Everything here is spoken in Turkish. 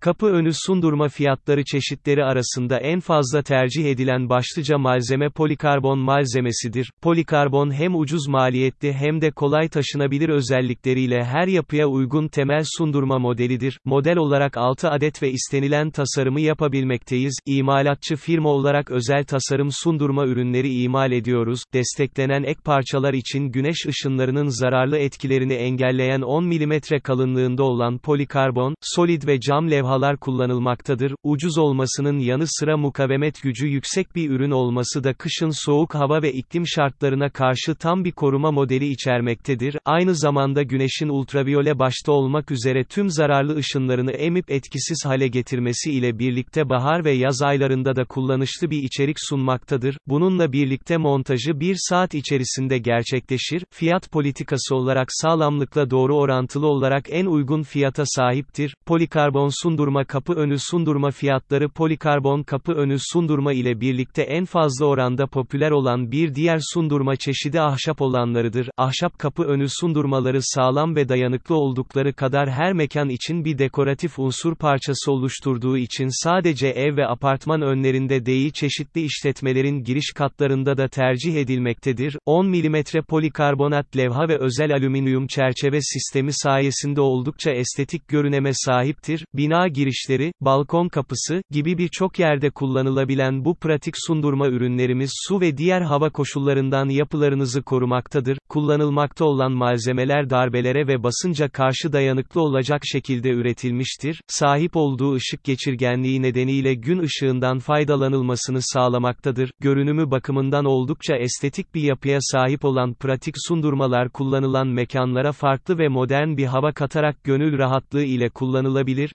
Kapı önü sundurma fiyatları çeşitleri arasında en fazla tercih edilen başlıca malzeme polikarbon malzemesidir. Polikarbon hem ucuz maliyetli hem de kolay taşınabilir özellikleriyle her yapıya uygun temel sundurma modelidir. Model olarak 6 adet ve istenilen tasarımı yapabilmekteyiz. İmalatçı firma olarak özel tasarım sundurma ürünleri imal ediyoruz. Desteklenen ek parçalar için güneş ışınlarının zararlı etkilerini engelleyen 10 mm kalınlığında olan polikarbon, solid ve cam levha levhalar kullanılmaktadır. Ucuz olmasının yanı sıra mukavemet gücü yüksek bir ürün olması da kışın soğuk hava ve iklim şartlarına karşı tam bir koruma modeli içermektedir. Aynı zamanda güneşin ultraviyole başta olmak üzere tüm zararlı ışınlarını emip etkisiz hale getirmesi ile birlikte bahar ve yaz aylarında da kullanışlı bir içerik sunmaktadır. Bununla birlikte montajı bir saat içerisinde gerçekleşir. Fiyat politikası olarak sağlamlıkla doğru orantılı olarak en uygun fiyata sahiptir. Polikarbon sundu sundurma kapı önü sundurma fiyatları polikarbon kapı önü sundurma ile birlikte en fazla oranda popüler olan bir diğer sundurma çeşidi ahşap olanlarıdır. Ahşap kapı önü sundurmaları sağlam ve dayanıklı oldukları kadar her mekan için bir dekoratif unsur parçası oluşturduğu için sadece ev ve apartman önlerinde değil çeşitli işletmelerin giriş katlarında da tercih edilmektedir. 10 mm polikarbonat levha ve özel alüminyum çerçeve sistemi sayesinde oldukça estetik görüneme sahiptir. Bina girişleri, balkon kapısı, gibi birçok yerde kullanılabilen bu pratik sundurma ürünlerimiz su ve diğer hava koşullarından yapılarınızı korumaktadır. Kullanılmakta olan malzemeler darbelere ve basınca karşı dayanıklı olacak şekilde üretilmiştir. Sahip olduğu ışık geçirgenliği nedeniyle gün ışığından faydalanılmasını sağlamaktadır. Görünümü bakımından oldukça estetik bir yapıya sahip olan pratik sundurmalar kullanılan mekanlara farklı ve modern bir hava katarak gönül rahatlığı ile kullanılabilir.